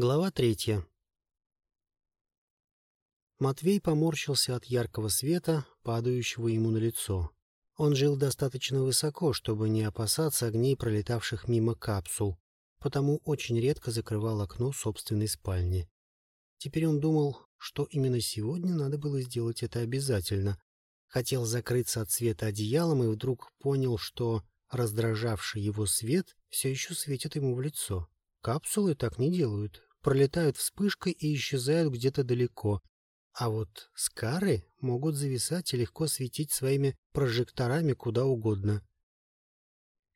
Глава третья. Матвей поморщился от яркого света, падающего ему на лицо. Он жил достаточно высоко, чтобы не опасаться огней, пролетавших мимо капсул, потому очень редко закрывал окно собственной спальни. Теперь он думал, что именно сегодня надо было сделать это обязательно. Хотел закрыться от света одеялом и вдруг понял, что раздражавший его свет все еще светит ему в лицо. Капсулы так не делают, пролетают вспышкой и исчезают где-то далеко. А вот скары могут зависать и легко светить своими прожекторами куда угодно.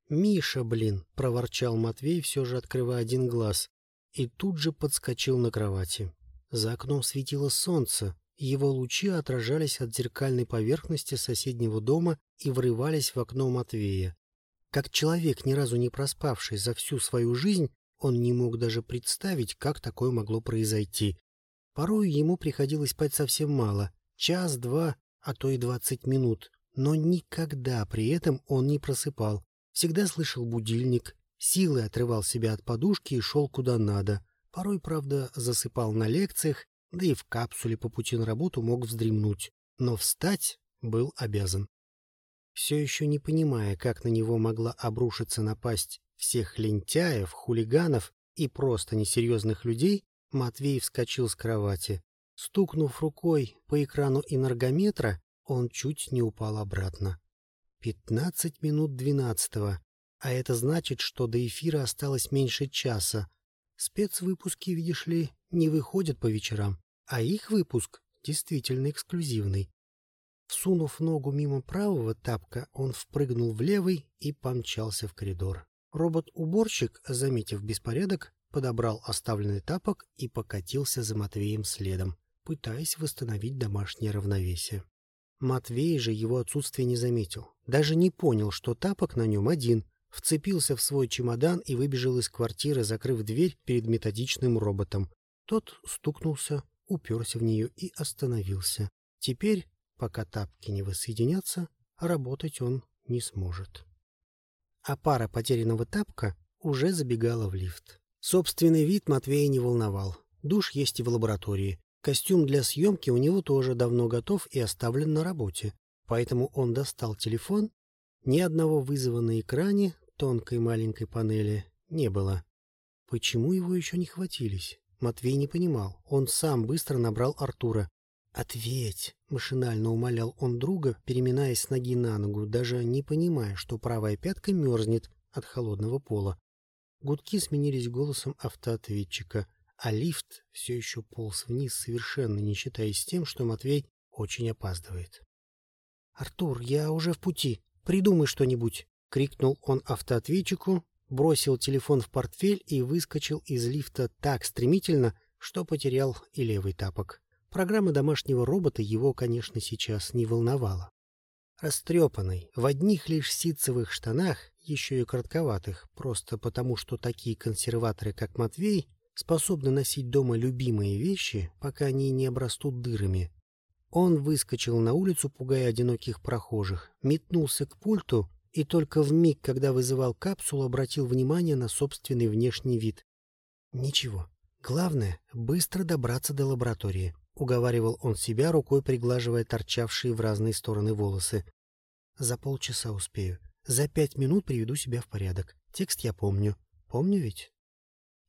«Миша, блин!» — проворчал Матвей, все же открывая один глаз, и тут же подскочил на кровати. За окном светило солнце, его лучи отражались от зеркальной поверхности соседнего дома и врывались в окно Матвея. Как человек, ни разу не проспавший за всю свою жизнь, он не мог даже представить, как такое могло произойти. Порой ему приходилось спать совсем мало, час, два, а то и двадцать минут, но никогда при этом он не просыпал. Всегда слышал будильник, силой отрывал себя от подушки и шел куда надо. Порой, правда, засыпал на лекциях, да и в капсуле по пути на работу мог вздремнуть, но встать был обязан. Все еще не понимая, как на него могла обрушиться напасть всех лентяев, хулиганов и просто несерьезных людей, Матвей вскочил с кровати. Стукнув рукой по экрану энергометра, он чуть не упал обратно. Пятнадцать минут двенадцатого, а это значит, что до эфира осталось меньше часа. Спецвыпуски, видишь ли, не выходят по вечерам, а их выпуск действительно эксклюзивный. Всунув ногу мимо правого тапка, он впрыгнул в левый и помчался в коридор. Робот-уборщик, заметив беспорядок, подобрал оставленный тапок и покатился за Матвеем следом, пытаясь восстановить домашнее равновесие. Матвей же его отсутствие не заметил, даже не понял, что тапок на нем один, вцепился в свой чемодан и выбежал из квартиры, закрыв дверь перед методичным роботом. Тот стукнулся, уперся в нее и остановился. Теперь, пока тапки не воссоединятся, работать он не сможет а пара потерянного тапка уже забегала в лифт. Собственный вид Матвея не волновал. Душ есть и в лаборатории. Костюм для съемки у него тоже давно готов и оставлен на работе. Поэтому он достал телефон. Ни одного вызова на экране тонкой маленькой панели не было. Почему его еще не хватились? Матвей не понимал. Он сам быстро набрал Артура. «Ответь!» — машинально умолял он друга, переминаясь с ноги на ногу, даже не понимая, что правая пятка мерзнет от холодного пола. Гудки сменились голосом автоответчика, а лифт все еще полз вниз, совершенно не считаясь тем, что Матвей очень опаздывает. «Артур, я уже в пути. Придумай что-нибудь!» — крикнул он автоответчику, бросил телефон в портфель и выскочил из лифта так стремительно, что потерял и левый тапок. Программа домашнего робота его, конечно, сейчас не волновала. Растрепанный, в одних лишь ситцевых штанах, еще и коротковатых, просто потому что такие консерваторы, как Матвей, способны носить дома любимые вещи, пока они не обрастут дырами. Он выскочил на улицу, пугая одиноких прохожих, метнулся к пульту и только в миг, когда вызывал капсулу, обратил внимание на собственный внешний вид. Ничего. Главное — быстро добраться до лаборатории. — уговаривал он себя, рукой приглаживая торчавшие в разные стороны волосы. «За полчаса успею. За пять минут приведу себя в порядок. Текст я помню. Помню ведь?»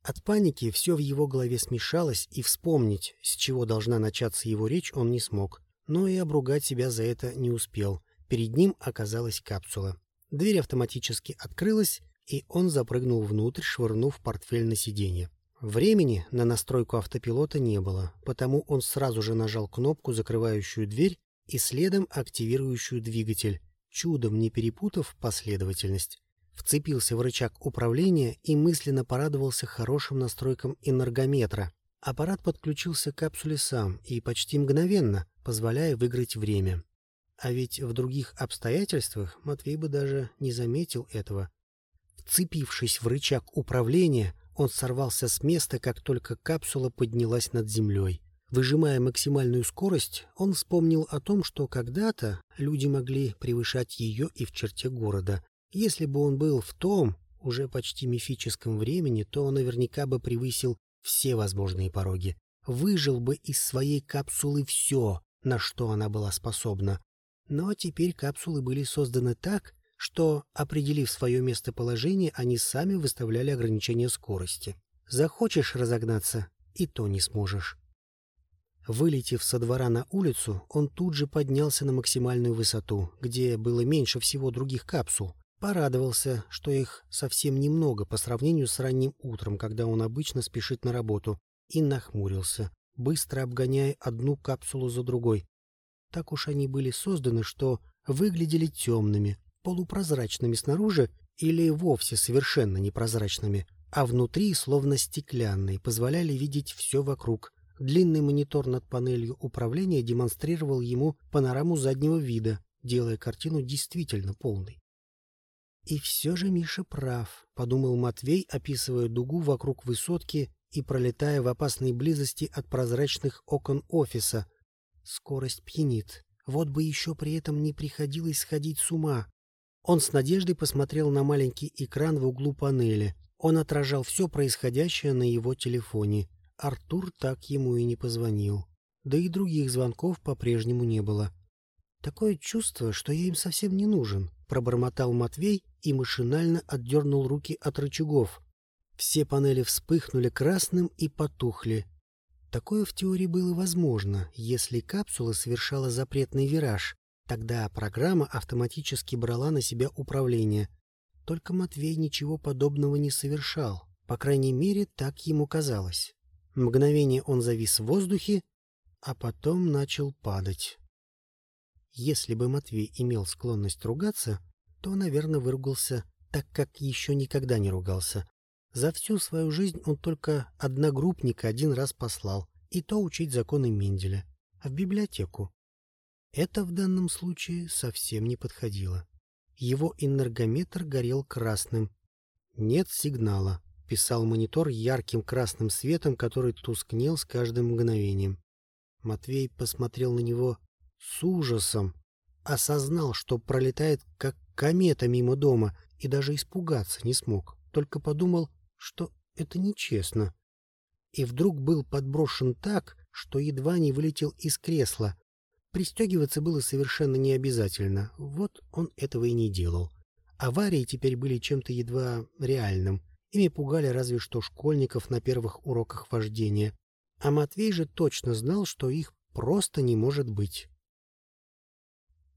От паники все в его голове смешалось, и вспомнить, с чего должна начаться его речь, он не смог. Но и обругать себя за это не успел. Перед ним оказалась капсула. Дверь автоматически открылась, и он запрыгнул внутрь, швырнув портфель на сиденье. Времени на настройку автопилота не было, потому он сразу же нажал кнопку, закрывающую дверь, и следом активирующую двигатель, чудом не перепутав последовательность. Вцепился в рычаг управления и мысленно порадовался хорошим настройкам энергометра. Аппарат подключился к капсуле сам и почти мгновенно, позволяя выиграть время. А ведь в других обстоятельствах Матвей бы даже не заметил этого. Вцепившись в рычаг управления, он сорвался с места, как только капсула поднялась над землей. Выжимая максимальную скорость, он вспомнил о том, что когда-то люди могли превышать ее и в черте города. Если бы он был в том, уже почти мифическом времени, то он наверняка бы превысил все возможные пороги, выжил бы из своей капсулы все, на что она была способна. Но теперь капсулы были созданы так, что, определив свое местоположение, они сами выставляли ограничение скорости. Захочешь разогнаться, и то не сможешь. Вылетев со двора на улицу, он тут же поднялся на максимальную высоту, где было меньше всего других капсул. Порадовался, что их совсем немного по сравнению с ранним утром, когда он обычно спешит на работу, и нахмурился, быстро обгоняя одну капсулу за другой. Так уж они были созданы, что выглядели темными, полупрозрачными снаружи или вовсе совершенно непрозрачными, а внутри словно стеклянные, позволяли видеть все вокруг, Длинный монитор над панелью управления демонстрировал ему панораму заднего вида, делая картину действительно полной. «И все же Миша прав», — подумал Матвей, описывая дугу вокруг высотки и пролетая в опасной близости от прозрачных окон офиса. Скорость пьянит. Вот бы еще при этом не приходилось сходить с ума. Он с надеждой посмотрел на маленький экран в углу панели. Он отражал все происходящее на его телефоне. Артур так ему и не позвонил. Да и других звонков по-прежнему не было. «Такое чувство, что я им совсем не нужен», — пробормотал Матвей и машинально отдернул руки от рычагов. Все панели вспыхнули красным и потухли. Такое в теории было возможно, если капсула совершала запретный вираж. Тогда программа автоматически брала на себя управление. Только Матвей ничего подобного не совершал. По крайней мере, так ему казалось. Мгновение он завис в воздухе, а потом начал падать. Если бы Матвей имел склонность ругаться, то, наверное, выругался так, как еще никогда не ругался. За всю свою жизнь он только одногруппника один раз послал, и то учить законы Менделя, а в библиотеку. Это в данном случае совсем не подходило. Его энергометр горел красным. Нет сигнала писал монитор ярким красным светом, который тускнел с каждым мгновением. Матвей посмотрел на него с ужасом, осознал, что пролетает как комета мимо дома, и даже испугаться не смог, только подумал, что это нечестно. И вдруг был подброшен так, что едва не вылетел из кресла. Пристегиваться было совершенно не обязательно, вот он этого и не делал. Аварии теперь были чем-то едва реальным — Ими пугали разве что школьников на первых уроках вождения. А Матвей же точно знал, что их просто не может быть.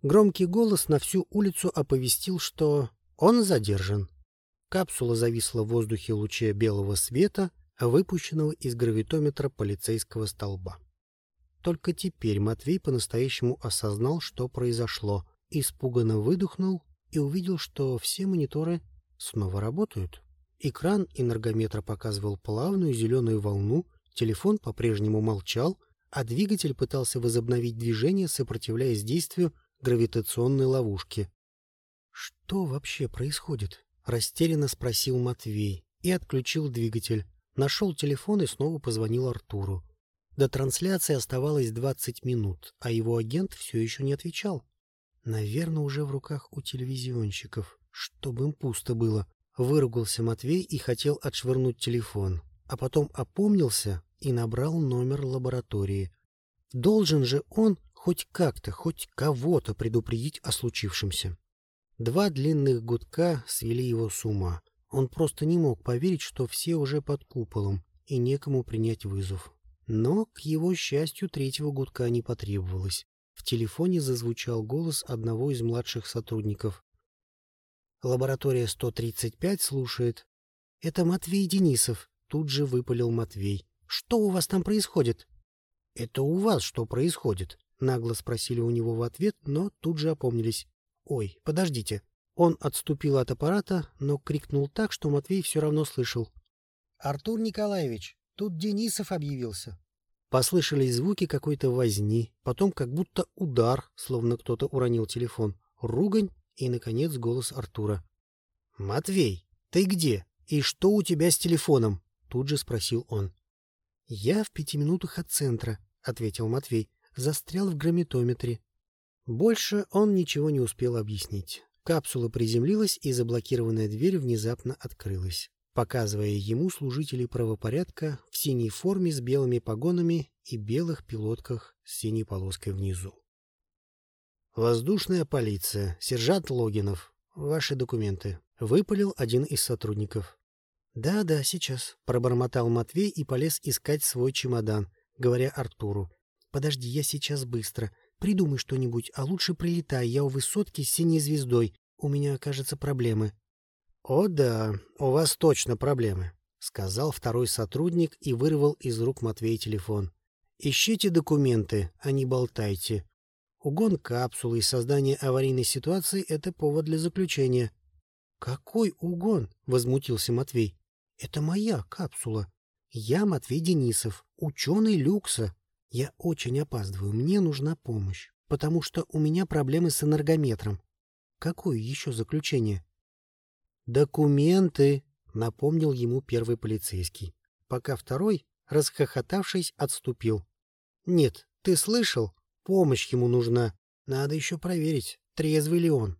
Громкий голос на всю улицу оповестил, что он задержан. Капсула зависла в воздухе луче белого света, выпущенного из гравитометра полицейского столба. Только теперь Матвей по-настоящему осознал, что произошло, испуганно выдохнул и увидел, что все мониторы снова работают. Экран энергометра показывал плавную зеленую волну, телефон по-прежнему молчал, а двигатель пытался возобновить движение, сопротивляясь действию гравитационной ловушки. «Что вообще происходит?» — растерянно спросил Матвей и отключил двигатель. Нашел телефон и снова позвонил Артуру. До трансляции оставалось 20 минут, а его агент все еще не отвечал. Наверное, уже в руках у телевизионщиков, чтобы им пусто было. Выругался Матвей и хотел отшвырнуть телефон, а потом опомнился и набрал номер лаборатории. Должен же он хоть как-то, хоть кого-то предупредить о случившемся. Два длинных гудка свели его с ума. Он просто не мог поверить, что все уже под куполом и некому принять вызов. Но, к его счастью, третьего гудка не потребовалось. В телефоне зазвучал голос одного из младших сотрудников. Лаборатория 135 слушает. Это Матвей Денисов. Тут же выпалил Матвей. Что у вас там происходит? Это у вас что происходит? Нагло спросили у него в ответ, но тут же опомнились. Ой, подождите. Он отступил от аппарата, но крикнул так, что Матвей все равно слышал. «Артур Николаевич, тут Денисов объявился». Послышались звуки какой-то возни, потом как будто удар, словно кто-то уронил телефон, ругань и, наконец, голос Артура. «Матвей, ты где? И что у тебя с телефоном?» Тут же спросил он. «Я в пяти минутах от центра», — ответил Матвей. «Застрял в грамметометре». Больше он ничего не успел объяснить. Капсула приземлилась, и заблокированная дверь внезапно открылась. Показывая ему служителей правопорядка в синей форме с белыми погонами и белых пилотках с синей полоской внизу. «Воздушная полиция, сержант Логинов. Ваши документы», — выпалил один из сотрудников. «Да-да, сейчас», — пробормотал Матвей и полез искать свой чемодан, говоря Артуру. «Подожди, я сейчас быстро. Придумай что-нибудь, а лучше прилетай, я у высотки с синей звездой. У меня, кажется, проблемы». «О да, у вас точно проблемы», — сказал второй сотрудник и вырвал из рук Матвея телефон. «Ищите документы, а не болтайте. Угон капсулы и создание аварийной ситуации — это повод для заключения». «Какой угон?» — возмутился Матвей. «Это моя капсула. Я Матвей Денисов, ученый люкса. Я очень опаздываю, мне нужна помощь, потому что у меня проблемы с энергометром. Какое еще заключение?» «Документы!» — напомнил ему первый полицейский, пока второй, расхохотавшись, отступил. «Нет, ты слышал? Помощь ему нужна. Надо еще проверить, трезвый ли он».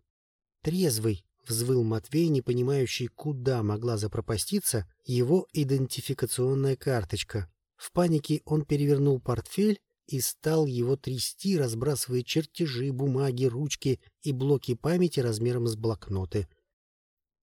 «Трезвый!» — взвыл Матвей, не понимающий, куда могла запропаститься его идентификационная карточка. В панике он перевернул портфель и стал его трясти, разбрасывая чертежи, бумаги, ручки и блоки памяти размером с блокноты. —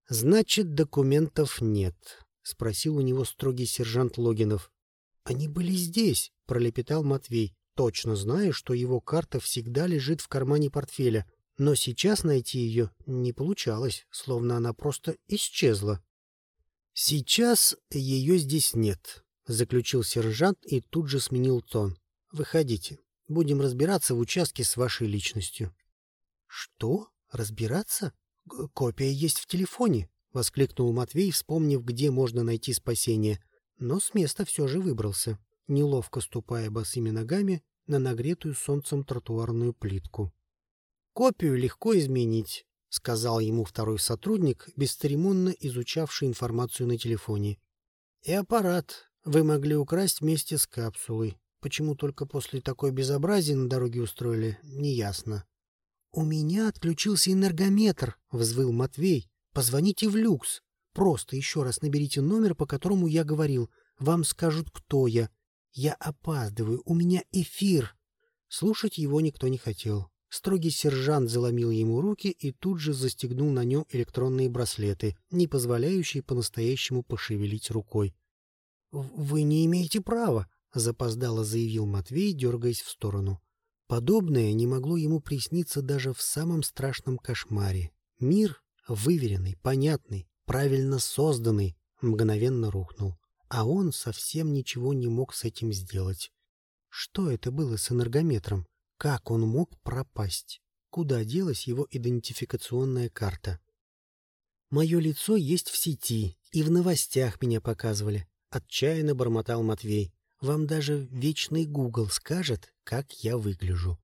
Значит, документов нет? — спросил у него строгий сержант Логинов. — Они были здесь, — пролепетал Матвей, точно зная, что его карта всегда лежит в кармане портфеля. Но сейчас найти ее не получалось, словно она просто исчезла. — Сейчас ее здесь нет, — заключил сержант и тут же сменил тон. — Выходите. Будем разбираться в участке с вашей личностью. — Что? Разбираться? «Копия есть в телефоне», — воскликнул Матвей, вспомнив, где можно найти спасение, но с места все же выбрался, неловко ступая босыми ногами на нагретую солнцем тротуарную плитку. «Копию легко изменить», — сказал ему второй сотрудник, бесцеремонно изучавший информацию на телефоне. «И аппарат вы могли украсть вместе с капсулой. Почему только после такой безобразия на дороге устроили, неясно. «У меня отключился энергометр», — взвыл Матвей. «Позвоните в люкс. Просто еще раз наберите номер, по которому я говорил. Вам скажут, кто я. Я опаздываю, у меня эфир». Слушать его никто не хотел. Строгий сержант заломил ему руки и тут же застегнул на нем электронные браслеты, не позволяющие по-настоящему пошевелить рукой. «Вы не имеете права», — запоздало заявил Матвей, дергаясь в сторону. Подобное не могло ему присниться даже в самом страшном кошмаре. Мир, выверенный, понятный, правильно созданный, мгновенно рухнул. А он совсем ничего не мог с этим сделать. Что это было с энергометром? Как он мог пропасть? Куда делась его идентификационная карта? «Мое лицо есть в сети, и в новостях меня показывали», — отчаянно бормотал Матвей. Вам даже вечный Гугл скажет, как я выгляжу.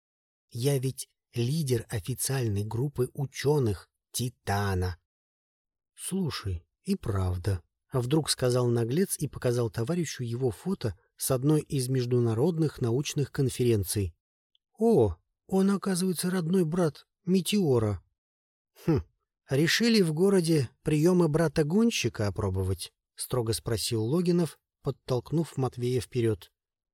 Я ведь лидер официальной группы ученых Титана. Слушай, и правда. А вдруг сказал наглец и показал товарищу его фото с одной из международных научных конференций. О, он, оказывается, родной брат Метеора. Хм, решили в городе приемы брата-гонщика опробовать? Строго спросил Логинов, подтолкнув Матвея вперед.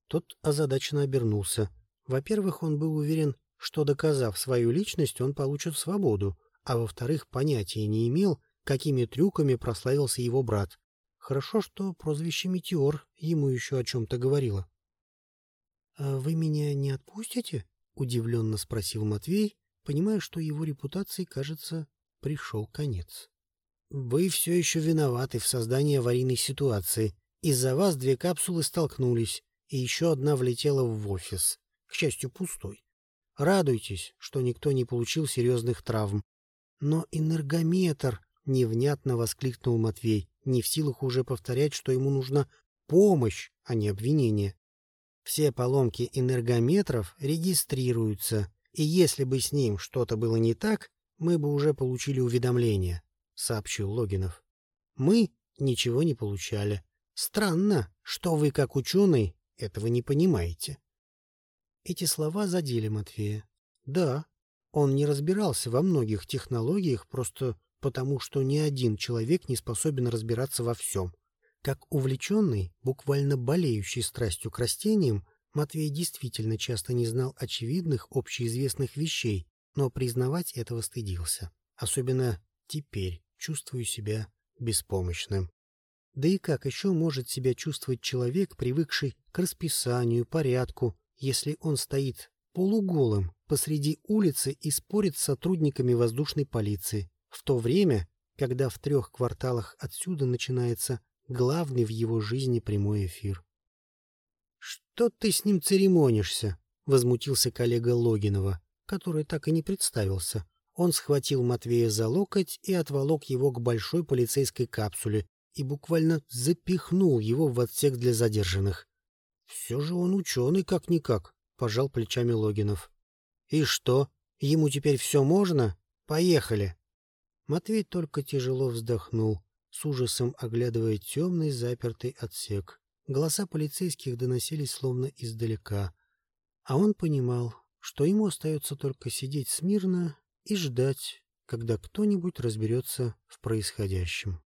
Тот озадаченно обернулся. Во-первых, он был уверен, что, доказав свою личность, он получит свободу, а во-вторых, понятия не имел, какими трюками прославился его брат. Хорошо, что прозвище «Метеор» ему еще о чем-то говорило. — А вы меня не отпустите? — удивленно спросил Матвей, понимая, что его репутации, кажется, пришел конец. — Вы все еще виноваты в создании аварийной ситуации, из-за вас две капсулы столкнулись, и еще одна влетела в офис, к счастью, пустой. Радуйтесь, что никто не получил серьезных травм. Но энергометр, — невнятно воскликнул Матвей, не в силах уже повторять, что ему нужна помощь, а не обвинение. Все поломки энергометров регистрируются, и если бы с ним что-то было не так, мы бы уже получили уведомление, — сообщил Логинов. Мы ничего не получали. Странно, что вы, как ученый, этого не понимаете. Эти слова задели Матвея. Да, он не разбирался во многих технологиях, просто потому что ни один человек не способен разбираться во всем. Как увлеченный, буквально болеющий страстью к растениям, Матвей действительно часто не знал очевидных, общеизвестных вещей, но признавать этого стыдился. Особенно теперь чувствую себя беспомощным. Да и как еще может себя чувствовать человек, привыкший к расписанию, порядку, если он стоит полуголым посреди улицы и спорит с сотрудниками воздушной полиции, в то время, когда в трех кварталах отсюда начинается главный в его жизни прямой эфир. «Что ты с ним церемонишься?» — возмутился коллега Логинова, который так и не представился. Он схватил Матвея за локоть и отволок его к большой полицейской капсуле и буквально запихнул его в отсек для задержанных. «Все же он ученый как-никак», — пожал плечами Логинов. «И что, ему теперь все можно? Поехали!» Матвей только тяжело вздохнул, с ужасом оглядывая темный запертый отсек. Голоса полицейских доносились словно издалека. А он понимал, что ему остается только сидеть смирно и ждать, когда кто-нибудь разберется в происходящем.